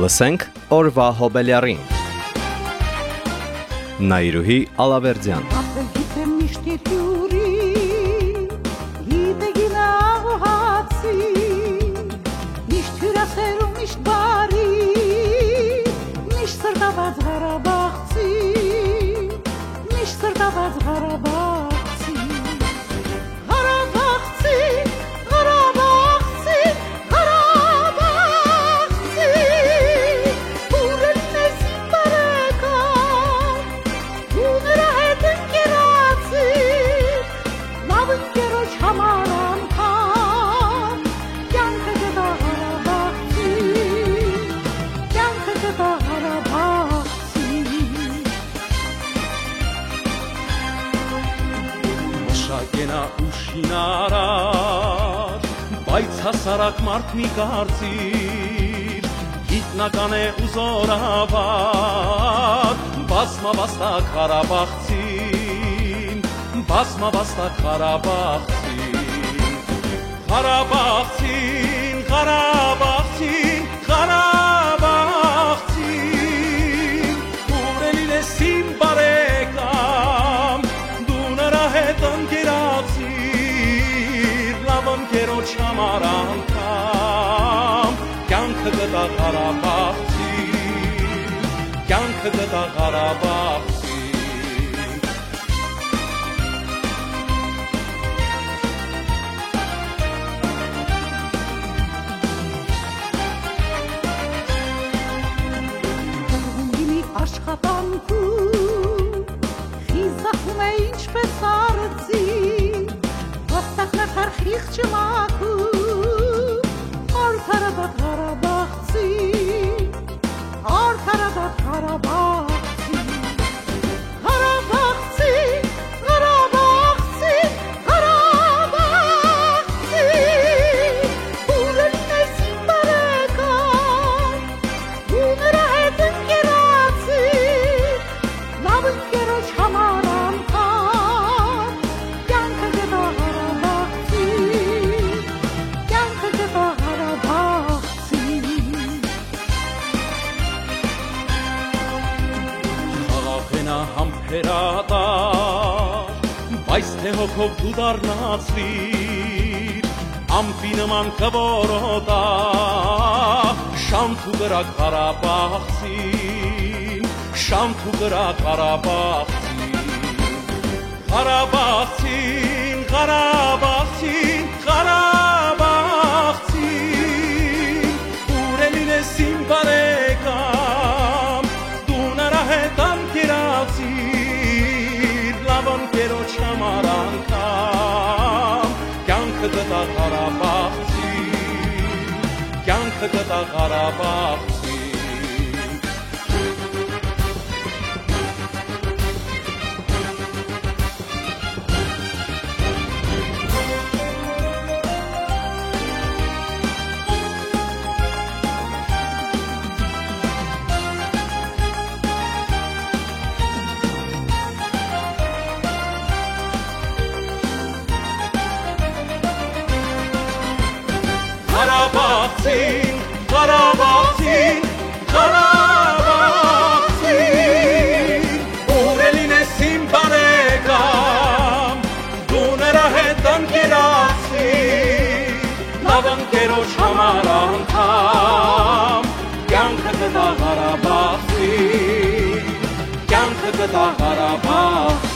Լսենք օրվա հոբելյարին։ Նայրուհի Ալավերդյան Ապելգիթե միշտ յուրի Գիտե գինաղ հացի Միշտ հյուրասերում միշտ բարի Միշտ սրտաված Ղարաբաղցի բայց հասարակ մարդ մի կարծիր, գիտնական է ու զորավար, բազմավաստակ Ղարաբաղցին, բազմավաստակ Ղարաբաղցին, Ղարաբաղցին, Ղարաբաղցին, Ղարաբաղցին, համար անգամ, կյանքը գտա Ղարաբաղցին, կյանքը գտա Ղարաբաղցին, բայց թե հոգով դու դառնացվիր, ամպի նման կորոտա, շանթու գրակ Ղարաբաղցին, շանթու գրակ Ղարաբաղցին, Ղարաբաղցին, Ղարաբաղցին, Ղարաբաղցին, կյանքը գտա Ղարաբաղցին, կյանքը գտա Ղարաբաղցին, Ղարաբաղցին, Ղարաբաղցին, Ղարաբաղցին, ուրելին ես իմ բարեկամ, դու նրա հետ ընկերացիր, լավ ընկերոջ համար անգամ, կյանքը գտա Ղարաբաղցին, կյանքը գտա Ղարաբաղցին,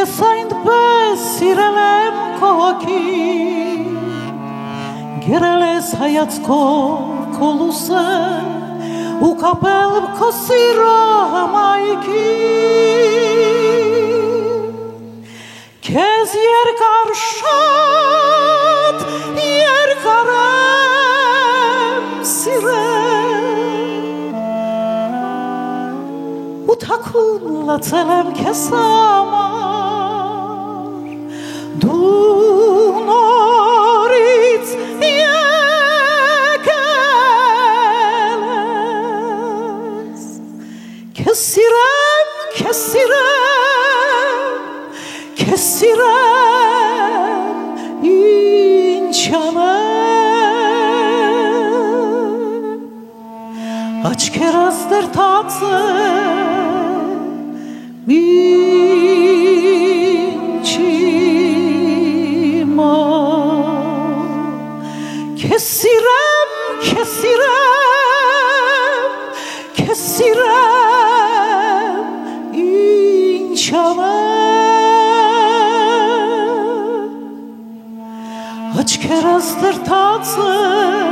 Gesajnë të pës, sirele më koki. Gjerele sajat ko koluse U kapelë më kosira majki Kez yer karşat, yer karem sire. U takun kesama. Kesirem, kesirem, kesirem inçana Aç kerazdır tatlı bir Քրոս դրթացը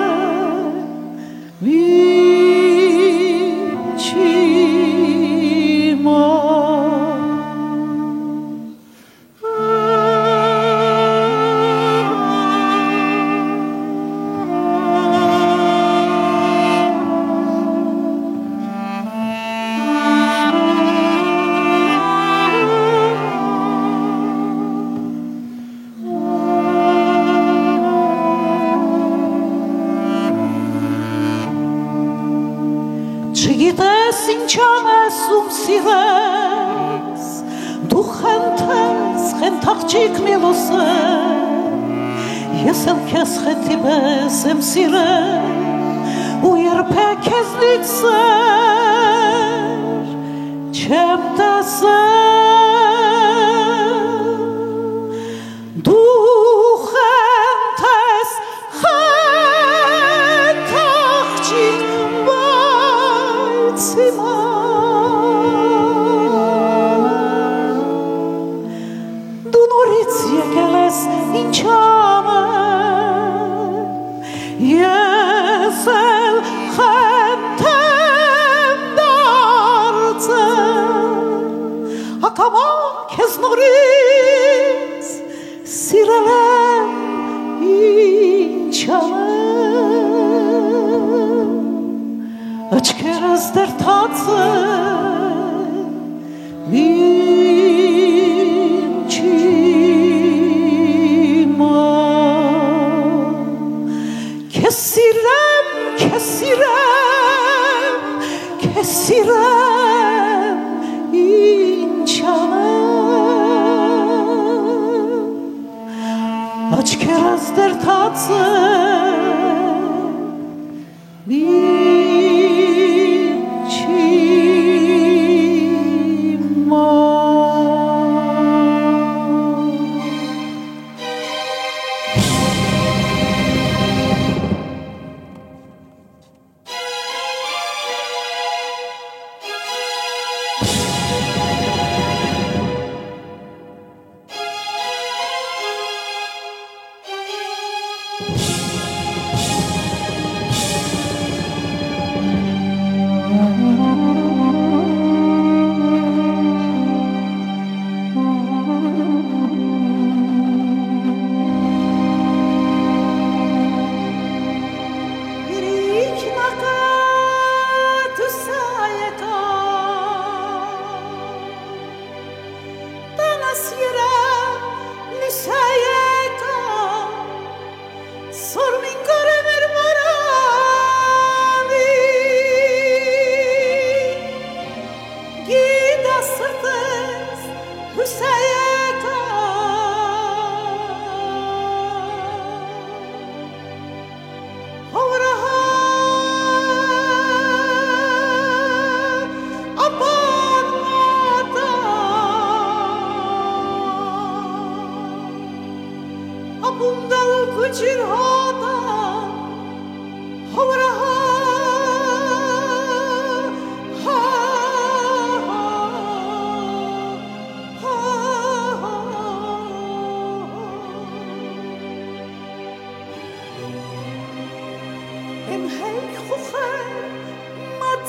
Yes.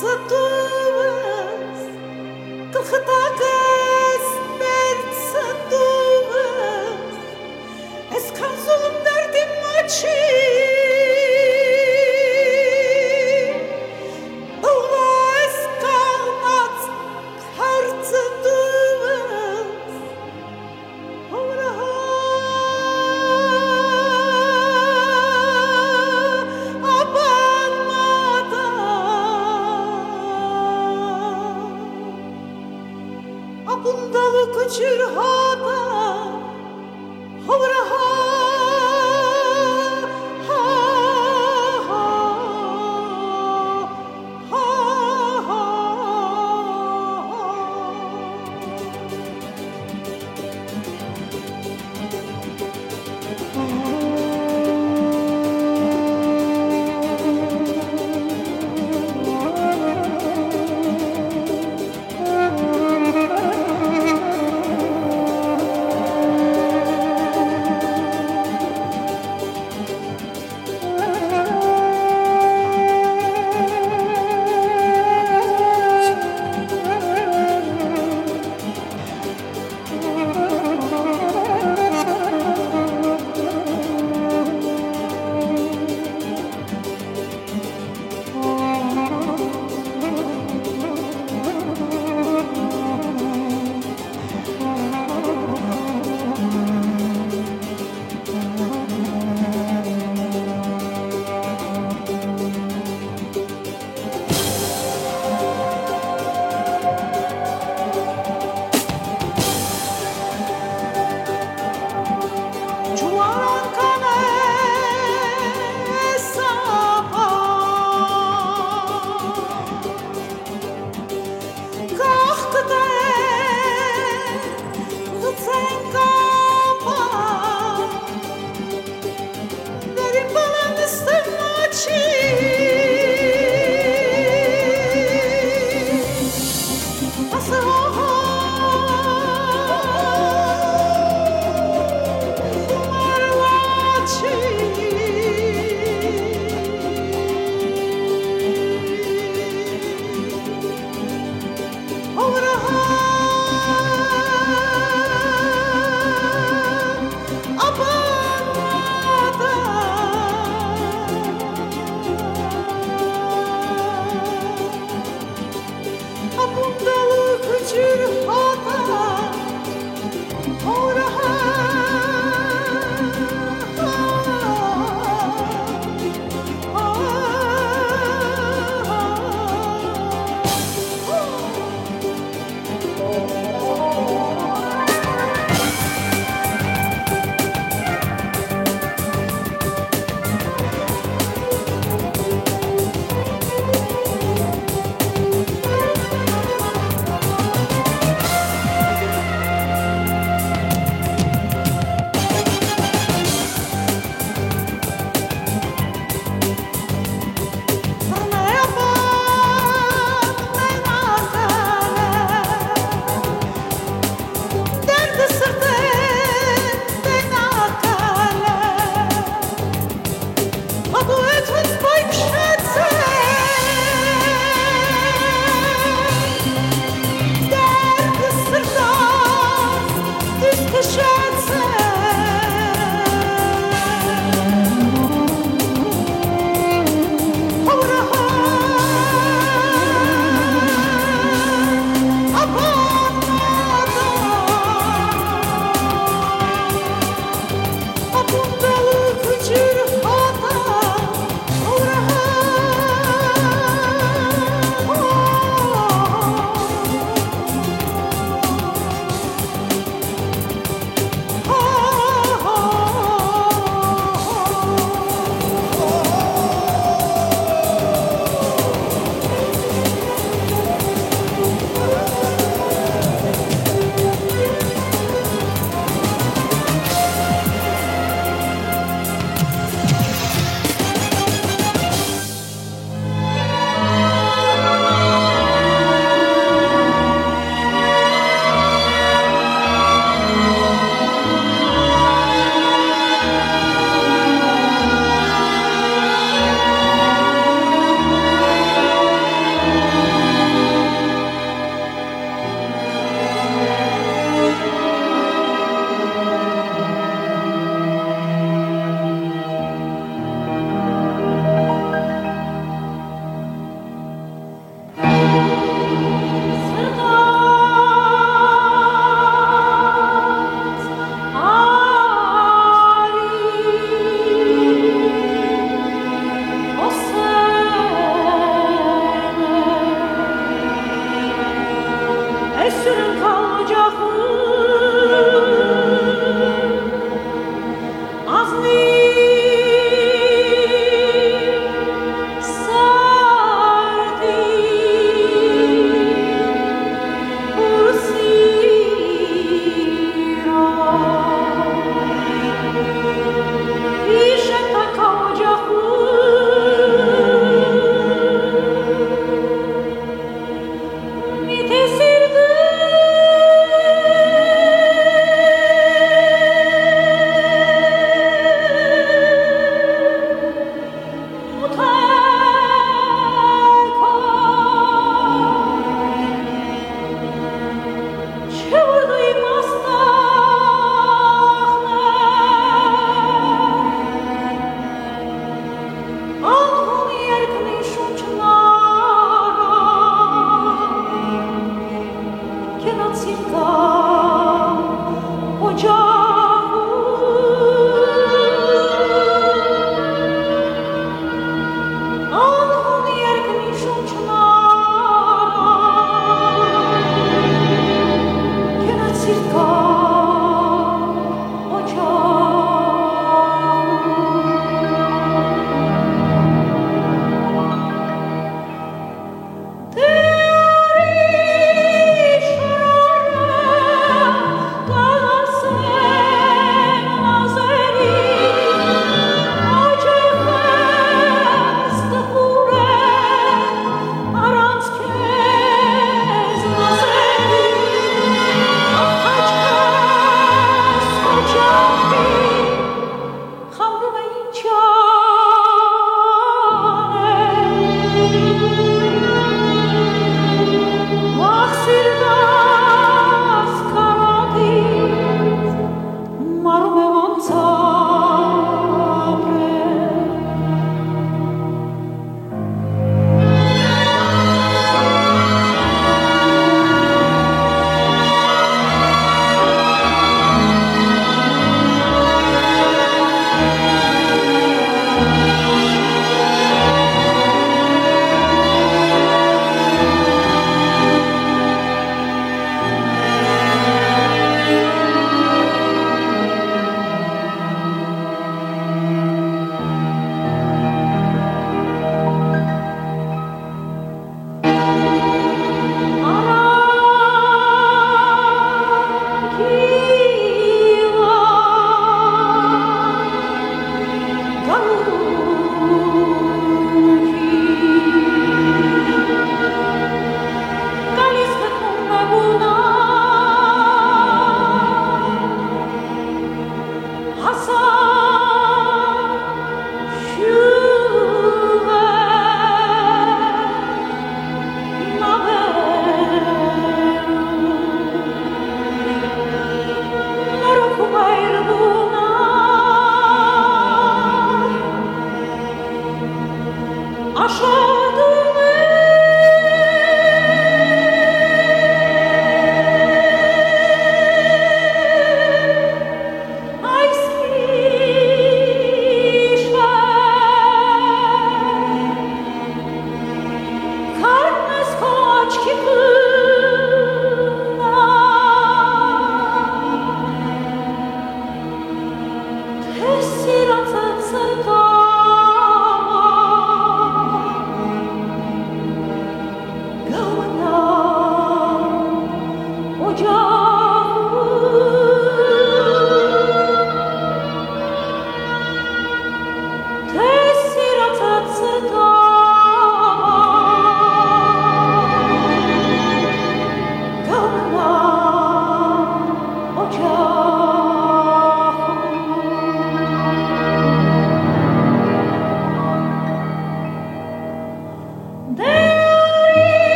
Садувас, Кахатака, смерть садувас, Eskan solum derdim açık.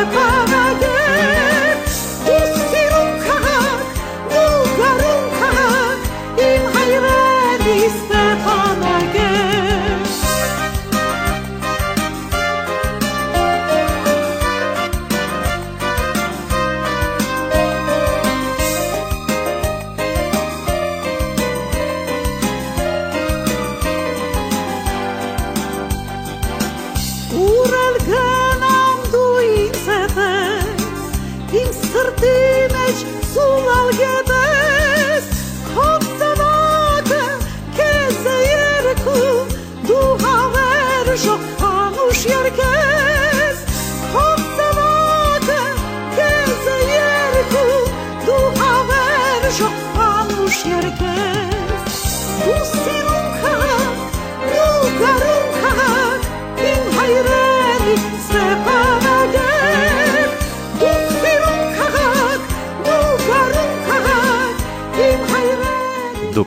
别怕 Sırtimeç sular gebes Hop sanate kese yerku Duha verşo anuş yerkes Hop sanate kese yerku Duha verşo anuş yerkes Bu sinunka, bu garunka Bin hayret